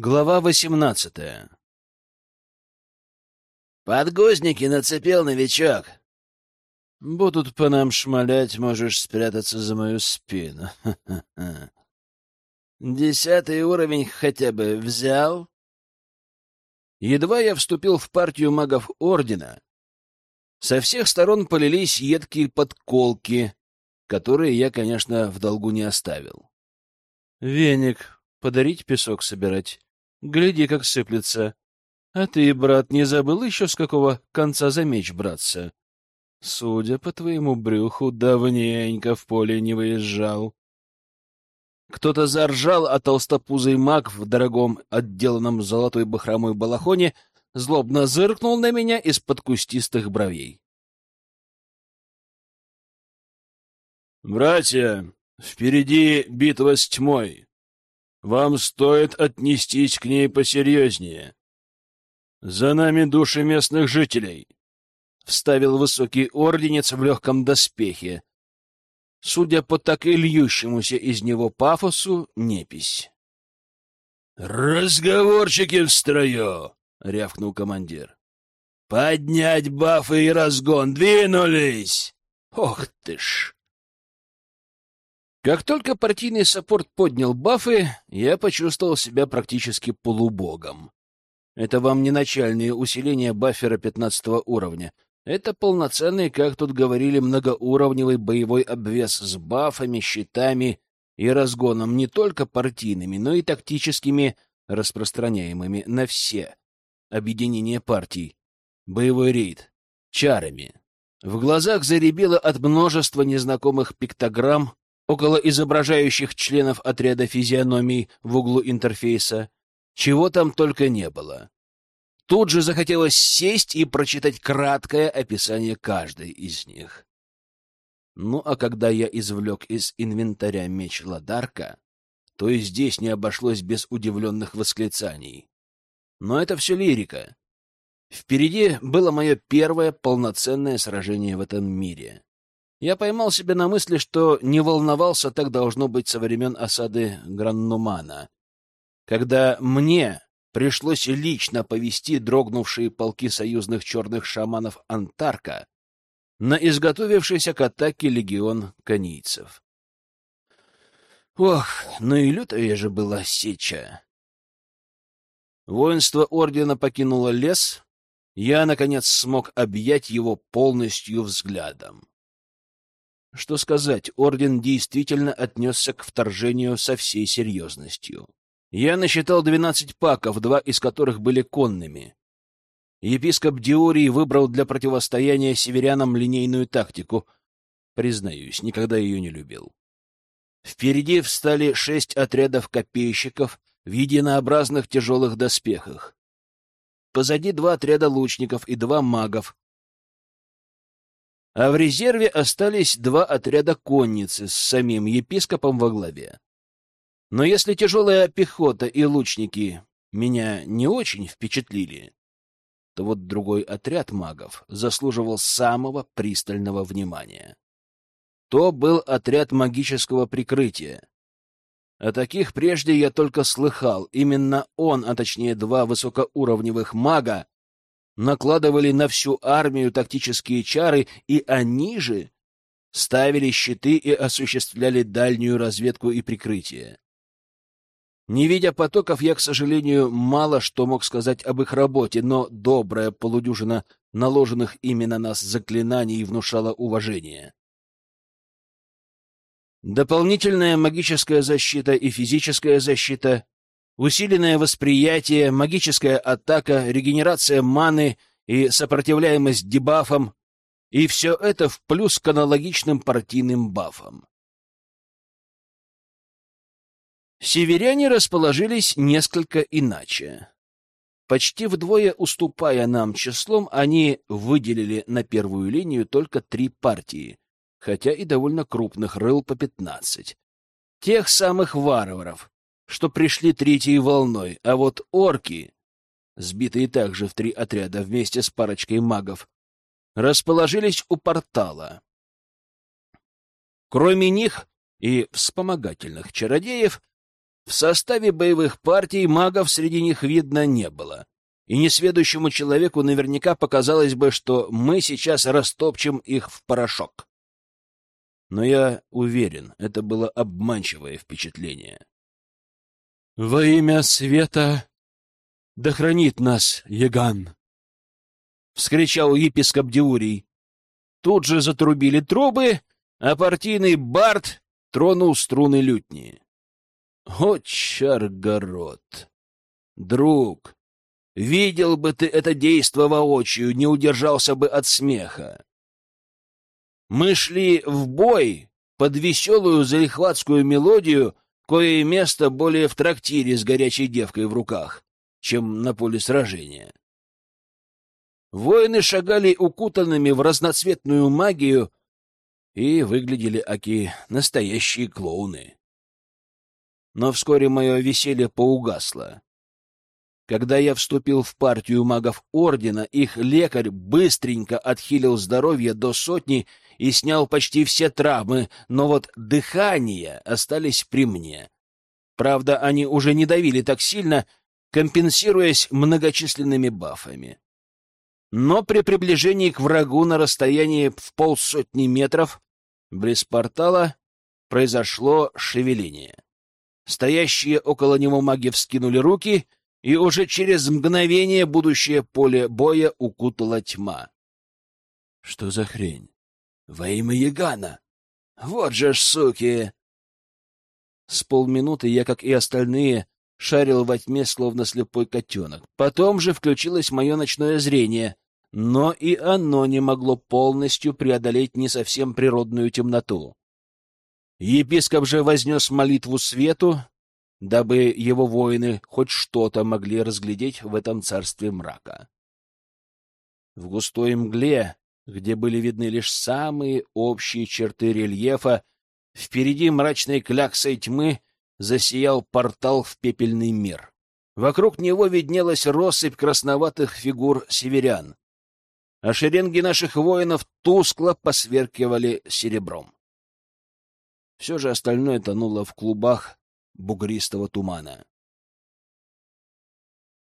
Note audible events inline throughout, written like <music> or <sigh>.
Глава восемнадцатая «Подгузники нацепил новичок!» «Будут по нам шмалять, можешь спрятаться за мою спину. <laughs> Десятый уровень хотя бы взял?» Едва я вступил в партию магов Ордена, со всех сторон полились едкие подколки, которые я, конечно, в долгу не оставил. «Веник, подарить песок собирать?» Гляди, как сыплется. А ты, брат, не забыл еще, с какого конца за меч браться? Судя по твоему брюху, давненько в поле не выезжал. Кто-то заржал, а толстопузый маг в дорогом, отделанном золотой бахромой балахоне злобно зыркнул на меня из-под кустистых бровей. «Братья, впереди битва с тьмой. Вам стоит отнестись к ней посерьезнее. За нами души местных жителей, — вставил высокий орденец в легком доспехе. Судя по так и льющемуся из него пафосу, непись. — Разговорчики в строю! — рявкнул командир. — Поднять бафы и разгон! Двинулись! Ох ты ж! Как только партийный саппорт поднял бафы, я почувствовал себя практически полубогом. Это вам не начальные усиления баффера 15 уровня. Это полноценный, как тут говорили, многоуровневый боевой обвес с бафами, щитами и разгоном не только партийными, но и тактическими, распространяемыми на все объединения партий. Боевой рейд. Чарами. В глазах заребило от множества незнакомых пиктограмм, около изображающих членов отряда физиономий в углу интерфейса. Чего там только не было. Тут же захотелось сесть и прочитать краткое описание каждой из них. Ну а когда я извлек из инвентаря меч Ладарка, то и здесь не обошлось без удивленных восклицаний. Но это все лирика. Впереди было мое первое полноценное сражение в этом мире. Я поймал себя на мысли, что не волновался так должно быть со времен осады Граннумана, когда мне пришлось лично повести дрогнувшие полки союзных черных шаманов Антарка на изготовившийся к атаке легион канийцев. Ох, ну и лютая же была сеча. Воинство ордена покинуло лес, я, наконец, смог объять его полностью взглядом. Что сказать, орден действительно отнесся к вторжению со всей серьезностью. Я насчитал двенадцать паков, два из которых были конными. Епископ Диорий выбрал для противостояния северянам линейную тактику. Признаюсь, никогда ее не любил. Впереди встали шесть отрядов копейщиков в единообразных тяжелых доспехах. Позади два отряда лучников и два магов, а в резерве остались два отряда конницы с самим епископом во главе. Но если тяжелая пехота и лучники меня не очень впечатлили, то вот другой отряд магов заслуживал самого пристального внимания. То был отряд магического прикрытия. О таких прежде я только слыхал. Именно он, а точнее два высокоуровневых мага, накладывали на всю армию тактические чары, и они же ставили щиты и осуществляли дальнюю разведку и прикрытие. Не видя потоков, я, к сожалению, мало что мог сказать об их работе, но добрая полудюжина наложенных ими на нас заклинаний внушала уважение. Дополнительная магическая защита и физическая защита усиленное восприятие, магическая атака, регенерация маны и сопротивляемость дебафам, и все это в плюс к аналогичным партийным бафам. Северяне расположились несколько иначе. Почти вдвое уступая нам числом, они выделили на первую линию только три партии, хотя и довольно крупных рыл по пятнадцать. Тех самых варваров, что пришли третьей волной, а вот орки, сбитые также в три отряда вместе с парочкой магов, расположились у портала. Кроме них и вспомогательных чародеев, В составе боевых партий магов среди них видно не было. И несведущему человеку наверняка показалось бы, что мы сейчас растопчем их в порошок. Но я уверен, это было обманчивое впечатление. «Во имя света да хранит нас Яган!» — вскричал епископ Диурий. Тут же затрубили трубы, а партийный бард тронул струны лютни. О, Чаргород! Друг, видел бы ты это действо воочию, не удержался бы от смеха. Мы шли в бой под веселую залихватскую мелодию, кое место более в трактире с горячей девкой в руках, чем на поле сражения. Воины шагали укутанными в разноцветную магию и выглядели аки настоящие клоуны но вскоре мое веселье поугасло. Когда я вступил в партию магов Ордена, их лекарь быстренько отхилил здоровье до сотни и снял почти все травмы, но вот дыхания остались при мне. Правда, они уже не давили так сильно, компенсируясь многочисленными бафами. Но при приближении к врагу на расстоянии в полсотни метров близ портала произошло шевеление. Стоящие около него маги вскинули руки, и уже через мгновение будущее поле боя укутала тьма. Что за хрень? Во имя Ягана! Вот же ж суки! С полминуты я, как и остальные, шарил во тьме, словно слепой котенок. Потом же включилось мое ночное зрение, но и оно не могло полностью преодолеть не совсем природную темноту. Епископ же вознес молитву свету, дабы его воины хоть что-то могли разглядеть в этом царстве мрака. В густой мгле, где были видны лишь самые общие черты рельефа, впереди мрачной кляксой тьмы засиял портал в пепельный мир. Вокруг него виднелась россыпь красноватых фигур северян, а шеренги наших воинов тускло посверкивали серебром. Все же остальное тонуло в клубах бугристого тумана.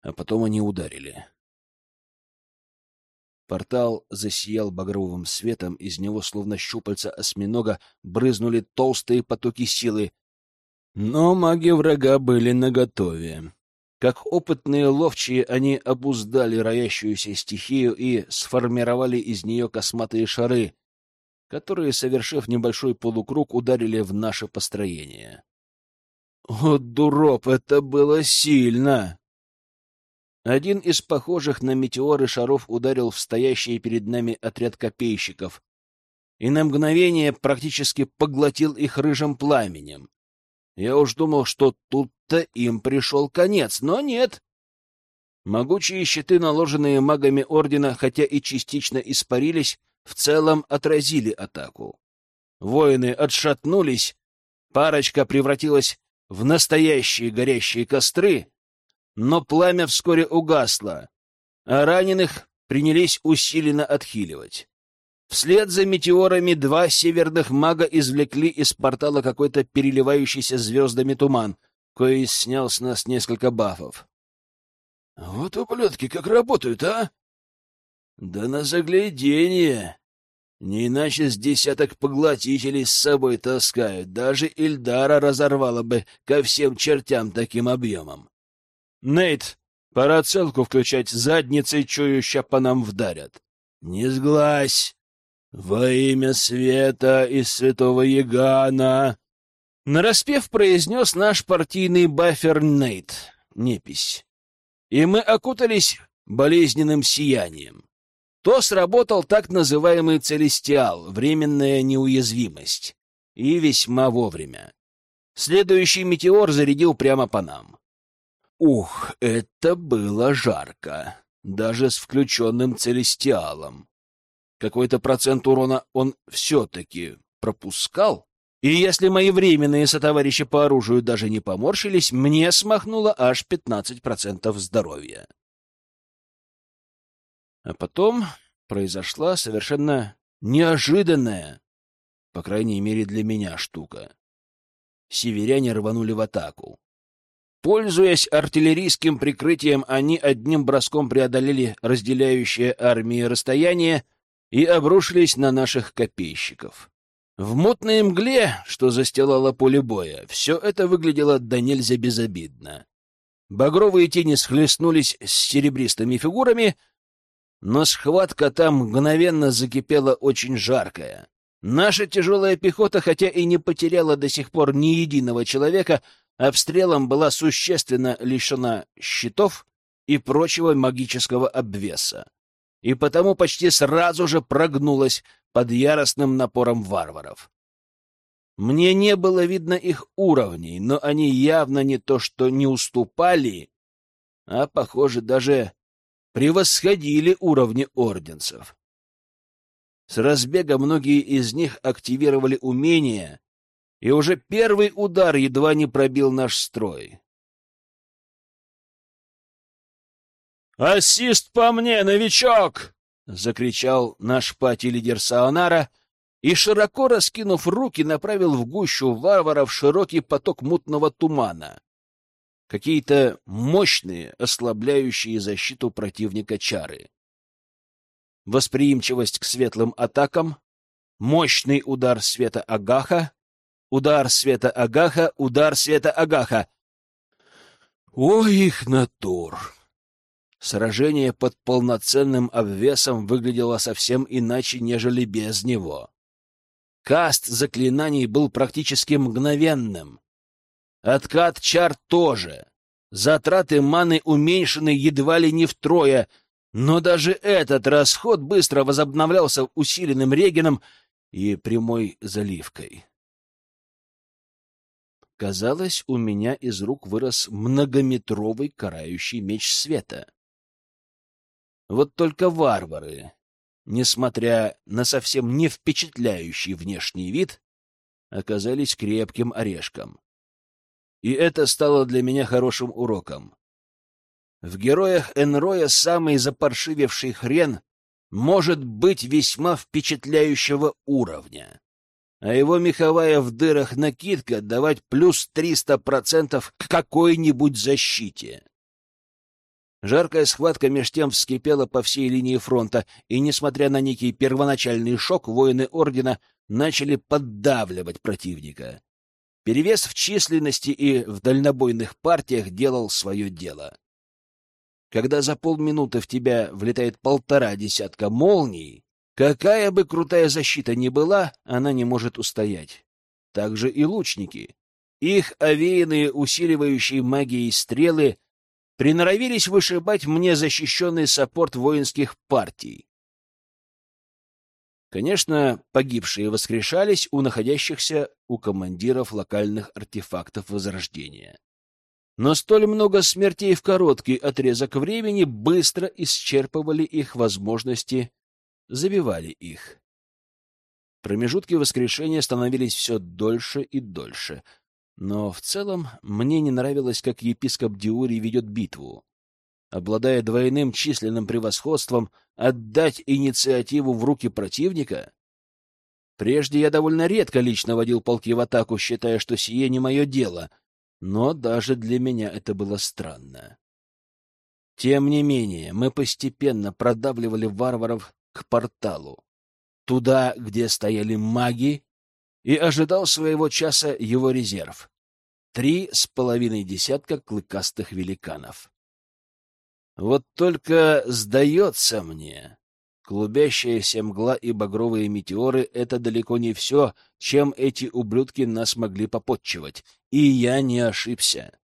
А потом они ударили. Портал засиял багровым светом, из него, словно щупальца осьминога, брызнули толстые потоки силы. Но маги врага были наготове. Как опытные ловчие, они обуздали роящуюся стихию и сформировали из нее косматые шары, которые, совершив небольшой полукруг, ударили в наше построение. О, дуров, это было сильно! Один из похожих на метеоры шаров ударил в стоящий перед нами отряд копейщиков и на мгновение практически поглотил их рыжим пламенем. Я уж думал, что тут-то им пришел конец, но нет. Могучие щиты, наложенные магами Ордена, хотя и частично испарились, в целом отразили атаку. Воины отшатнулись, парочка превратилась в настоящие горящие костры, но пламя вскоре угасло, а раненых принялись усиленно отхиливать. Вслед за метеорами два северных мага извлекли из портала какой-то переливающийся звездами туман, кое снял с нас несколько бафов. — Вот ублюдки как работают, а! Да на загляденье! Не иначе с десяток поглотителей с собой таскают. Даже Ильдара разорвало бы ко всем чертям таким объемом. Нейт, пора целку включать, задницей чующа по нам вдарят. Не сглазь! Во имя света и святого Ягана! Нараспев произнес наш партийный бафер Нейт, непись. И мы окутались болезненным сиянием то сработал так называемый целестиал, временная неуязвимость, и весьма вовремя. Следующий метеор зарядил прямо по нам. Ух, это было жарко, даже с включенным целестиалом. Какой-то процент урона он все-таки пропускал, и если мои временные сотоварищи по оружию даже не поморщились, мне смахнуло аж 15% здоровья. А потом произошла совершенно неожиданная, по крайней мере для меня, штука. Северяне рванули в атаку. Пользуясь артиллерийским прикрытием, они одним броском преодолели разделяющее армии расстояние и обрушились на наших копейщиков. В мутной мгле, что застилало поле боя, все это выглядело до нельзя безобидно. Багровые тени схлестнулись с серебристыми фигурами, но схватка там мгновенно закипела очень жаркая. Наша тяжелая пехота, хотя и не потеряла до сих пор ни единого человека, обстрелом была существенно лишена щитов и прочего магического обвеса, и потому почти сразу же прогнулась под яростным напором варваров. Мне не было видно их уровней, но они явно не то что не уступали, а, похоже, даже превосходили уровни орденцев. С разбега многие из них активировали умения, и уже первый удар едва не пробил наш строй. «Ассист по мне, новичок!» — закричал наш пати-лидер Саонара и, широко раскинув руки, направил в гущу варваров широкий поток мутного тумана. Какие-то мощные, ослабляющие защиту противника чары восприимчивость к светлым атакам, мощный удар света Агаха, удар света Агаха, удар света Агаха. О, их натур! Сражение под полноценным обвесом выглядело совсем иначе, нежели без него. Каст заклинаний был практически мгновенным. Откат чар тоже. Затраты маны уменьшены едва ли не втрое — но даже этот расход быстро возобновлялся усиленным регеном и прямой заливкой. Казалось, у меня из рук вырос многометровый карающий меч света. Вот только варвары, несмотря на совсем не впечатляющий внешний вид, оказались крепким орешком. И это стало для меня хорошим уроком. В героях Энроя самый запаршивевший хрен может быть весьма впечатляющего уровня, а его меховая в дырах накидка давать плюс 300% к какой-нибудь защите. Жаркая схватка меж тем вскипела по всей линии фронта, и, несмотря на некий первоначальный шок, воины Ордена начали поддавливать противника. Перевес в численности и в дальнобойных партиях делал свое дело. Когда за полминуты в тебя влетает полтора десятка молний, какая бы крутая защита ни была, она не может устоять. Так же и лучники. Их овеянные усиливающие магией стрелы приноровились вышибать мне защищенный саппорт воинских партий. Конечно, погибшие воскрешались у находящихся у командиров локальных артефактов Возрождения. Но столь много смертей в короткий отрезок времени быстро исчерпывали их возможности, забивали их. Промежутки воскрешения становились все дольше и дольше. Но в целом мне не нравилось, как епископ Диурий ведет битву. Обладая двойным численным превосходством, отдать инициативу в руки противника? Прежде я довольно редко лично водил полки в атаку, считая, что сие не мое дело — но даже для меня это было странно. Тем не менее, мы постепенно продавливали варваров к порталу, туда, где стояли маги, и ожидал своего часа его резерв — три с половиной десятка клыкастых великанов. Вот только сдается мне, Клубящаяся мгла и багровые метеоры — это далеко не все, чем эти ублюдки нас могли попотчевать. И я не ошибся.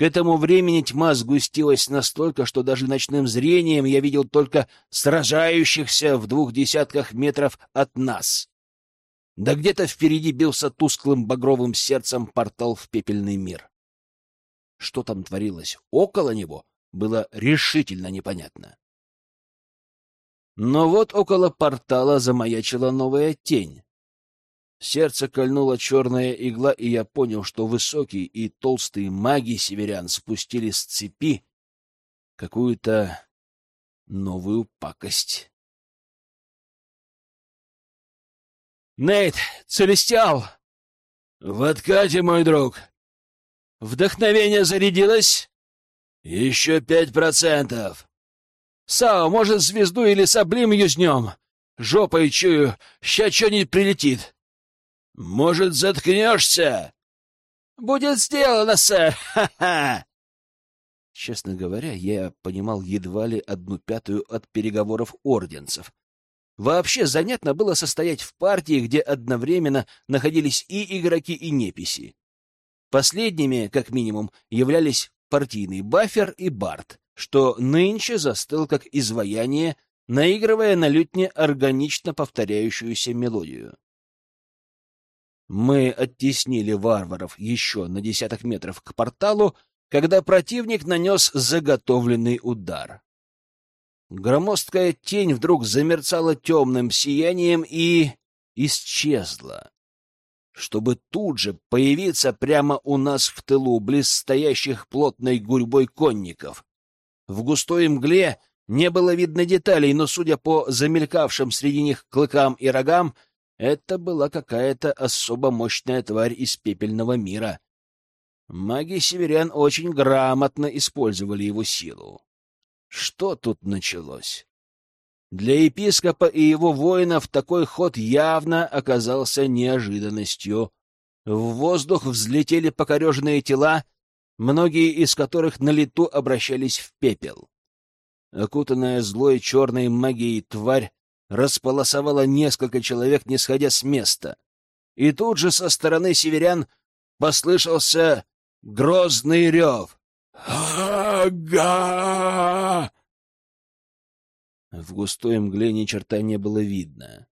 К этому времени тьма сгустилась настолько, что даже ночным зрением я видел только сражающихся в двух десятках метров от нас. Да где-то впереди бился тусклым багровым сердцем портал в пепельный мир. Что там творилось около него, было решительно непонятно. Но вот около портала замаячила новая тень. Сердце кольнула черная игла, и я понял, что высокие и толстые маги северян спустили с цепи какую-то новую пакость. «Нейт! Целестиал!» «В откате, мой друг!» Вдохновение зарядилось? Еще пять процентов. Сао, может, звезду или саблим юзнем? Жопой чую, ща что-нибудь прилетит. Может, заткнешься? Будет сделано, сэр! Ха-ха! Честно говоря, я понимал едва ли одну пятую от переговоров орденцев. Вообще занятно было состоять в партии, где одновременно находились и игроки, и неписи. Последними, как минимум, являлись партийный Баффер и Барт, что нынче застыл как изваяние, наигрывая на лютне органично повторяющуюся мелодию. Мы оттеснили варваров еще на десяток метров к порталу, когда противник нанес заготовленный удар. Громоздкая тень вдруг замерцала темным сиянием и исчезла, чтобы тут же появиться прямо у нас в тылу, близ стоящих плотной гурьбой конников. В густой мгле не было видно деталей, но, судя по замелькавшим среди них клыкам и рогам, это была какая-то особо мощная тварь из пепельного мира. Маги северян очень грамотно использовали его силу. Что тут началось? Для епископа и его воинов такой ход явно оказался неожиданностью. В воздух взлетели покореженные тела, многие из которых на лету обращались в пепел. Окутанная злой черной магией тварь располосовала несколько человек, не сходя с места. И тут же со стороны северян послышался грозный рев. «Ага!» В густой мгле ни черта не было видно.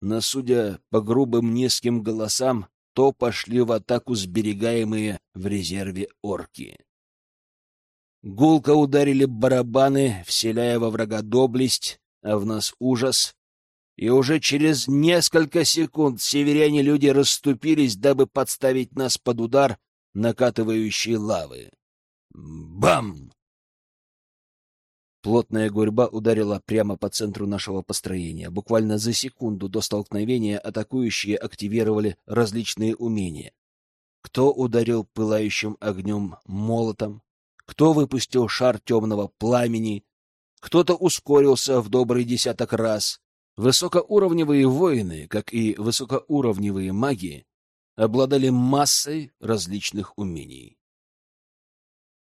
Но, судя по грубым низким голосам, то пошли в атаку сберегаемые в резерве орки. Гулко ударили барабаны, вселяя во врага доблесть, а в нас ужас. И уже через несколько секунд северяне-люди расступились, дабы подставить нас под удар накатывающей лавы. Бам! Плотная гурьба ударила прямо по центру нашего построения. Буквально за секунду до столкновения атакующие активировали различные умения. Кто ударил пылающим огнем молотом, кто выпустил шар темного пламени, кто-то ускорился в добрый десяток раз. Высокоуровневые воины, как и высокоуровневые маги, обладали массой различных умений.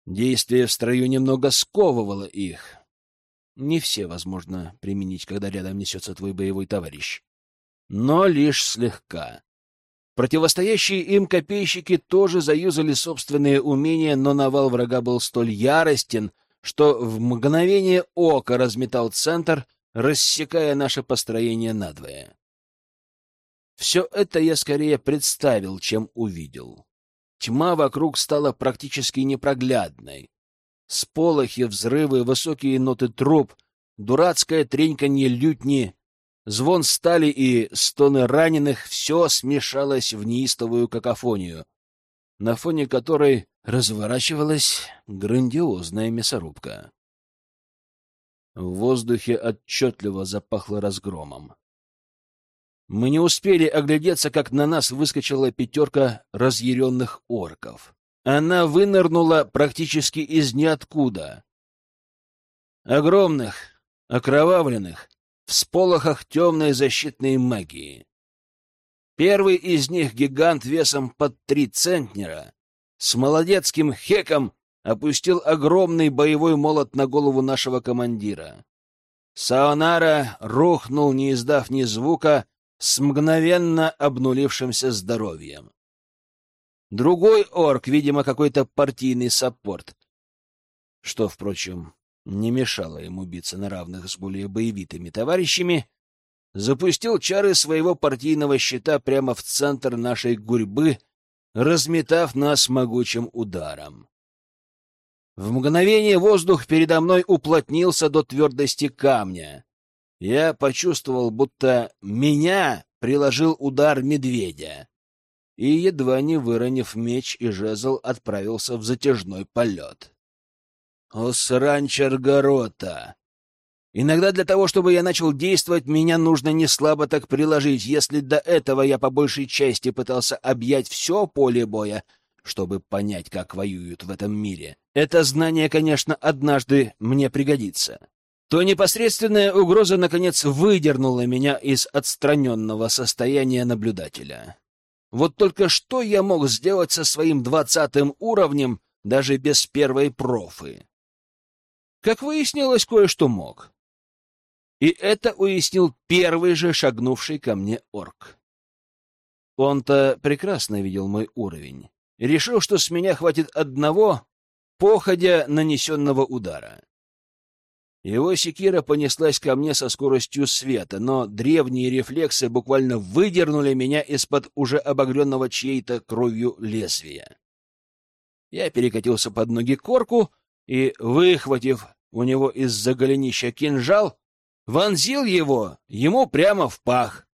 Действие в строю немного сковывало их. Не все возможно применить, когда рядом несется твой боевой товарищ. Но лишь слегка. Противостоящие им копейщики тоже заюзали собственные умения, но навал врага был столь яростен, что в мгновение ока разметал центр, рассекая наше построение надвое. Все это я скорее представил, чем увидел. Тьма вокруг стала практически непроглядной. Сполохи, взрывы, высокие ноты труб, дурацкое треньканье лютни, звон стали и стоны раненых — все смешалось в неистовую какофонию, на фоне которой разворачивалась грандиозная мясорубка. В воздухе отчетливо запахло разгромом. Мы не успели оглядеться, как на нас выскочила пятерка разъяренных орков. Она вынырнула практически из ниоткуда. Огромных, окровавленных, в сполохах темной защитной магии. Первый из них, гигант весом под три центнера, с молодецким хеком опустил огромный боевой молот на голову нашего командира. Саонара рухнул, не издав ни звука, с мгновенно обнулившимся здоровьем. Другой орк, видимо, какой-то партийный саппорт, что, впрочем, не мешало ему биться на равных с более боевитыми товарищами, запустил чары своего партийного щита прямо в центр нашей гурьбы, разметав нас могучим ударом. В мгновение воздух передо мной уплотнился до твердости камня. Я почувствовал, будто меня приложил удар медведя. И, едва не выронив меч и жезл, отправился в затяжной полет. О, сранчер-горота! Иногда для того, чтобы я начал действовать, меня нужно не слабо так приложить. Если до этого я по большей части пытался объять все поле боя, чтобы понять, как воюют в этом мире. Это знание, конечно, однажды мне пригодится. То непосредственная угроза, наконец, выдернула меня из отстраненного состояния наблюдателя. Вот только что я мог сделать со своим двадцатым уровнем даже без первой профы? Как выяснилось, кое-что мог. И это уяснил первый же шагнувший ко мне орк. Он-то прекрасно видел мой уровень. Решил, что с меня хватит одного, походя нанесенного удара. Его секира понеслась ко мне со скоростью света, но древние рефлексы буквально выдернули меня из-под уже обогренного чьей-то кровью лезвия. Я перекатился под ноги корку и, выхватив у него из-за голенища кинжал, вонзил его ему прямо в пах.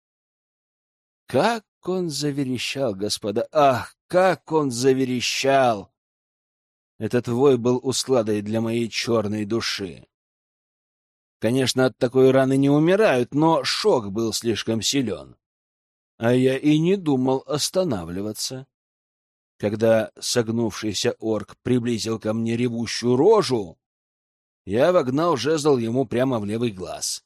Как он заверещал, господа! Ах, как он заверещал! Этот вой был усладой для моей черной души. Конечно, от такой раны не умирают, но шок был слишком силен. А я и не думал останавливаться. Когда согнувшийся орк приблизил ко мне ревущую рожу, я вогнал жезл ему прямо в левый глаз.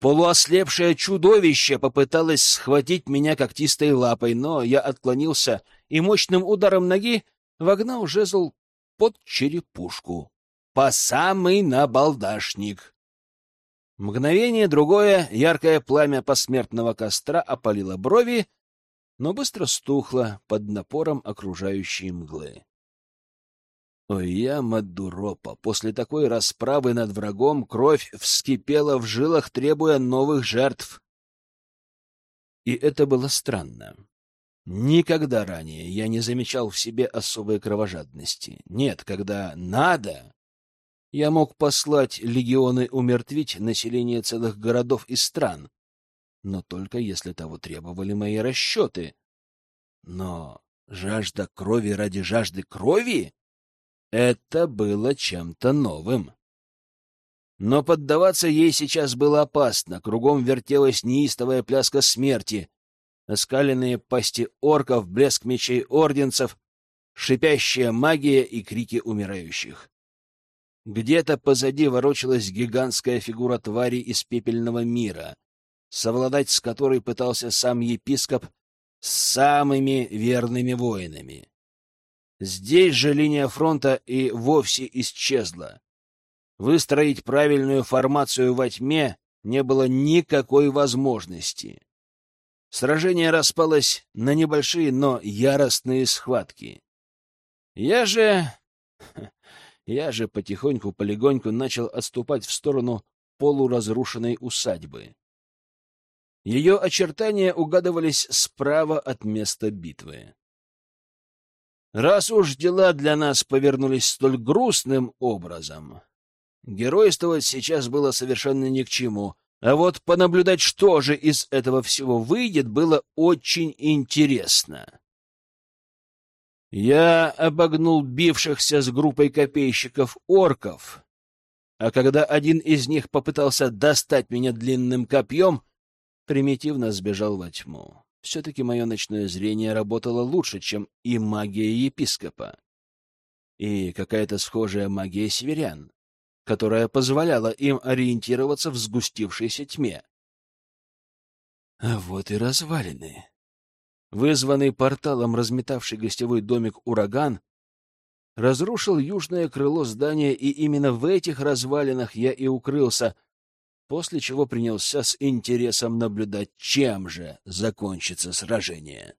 Полуослепшее чудовище попыталось схватить меня когтистой лапой, но я отклонился и мощным ударом ноги вогнал жезл под черепушку по самый набалдашник. Мгновение другое яркое пламя посмертного костра опалило брови, но быстро стухло под напором окружающей мглы. Я Мадуропа, после такой расправы над врагом кровь вскипела в жилах, требуя новых жертв. И это было странно. Никогда ранее я не замечал в себе особой кровожадности. Нет, когда надо, я мог послать легионы умертвить население целых городов и стран, но только если того требовали мои расчеты. Но жажда крови ради жажды крови — это было чем-то новым. Но поддаваться ей сейчас было опасно, кругом вертелась неистовая пляска смерти, оскаленные пасти орков, блеск мечей орденцев, шипящая магия и крики умирающих. Где-то позади ворочалась гигантская фигура твари из пепельного мира, совладать с которой пытался сам епископ с самыми верными воинами. Здесь же линия фронта и вовсе исчезла. Выстроить правильную формацию во тьме не было никакой возможности. Сражение распалось на небольшие, но яростные схватки. Я же <laughs> я же потихоньку-полегоньку начал отступать в сторону полуразрушенной усадьбы. Ее очертания угадывались справа от места битвы. Раз уж дела для нас повернулись столь грустным образом, геройствовать сейчас было совершенно ни к чему, а вот понаблюдать, что же из этого всего выйдет, было очень интересно. Я обогнул бившихся с группой копейщиков орков, а когда один из них попытался достать меня длинным копьем, примитивно сбежал во тьму. Все-таки мое ночное зрение работало лучше, чем и магия епископа. И какая-то схожая магия северян, которая позволяла им ориентироваться в сгустившейся тьме. А вот и развалины. Вызванный порталом разметавший гостевой домик ураган разрушил южное крыло здания, и именно в этих развалинах я и укрылся, после чего принялся с интересом наблюдать, чем же закончится сражение.